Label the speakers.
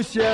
Speaker 1: 故乡。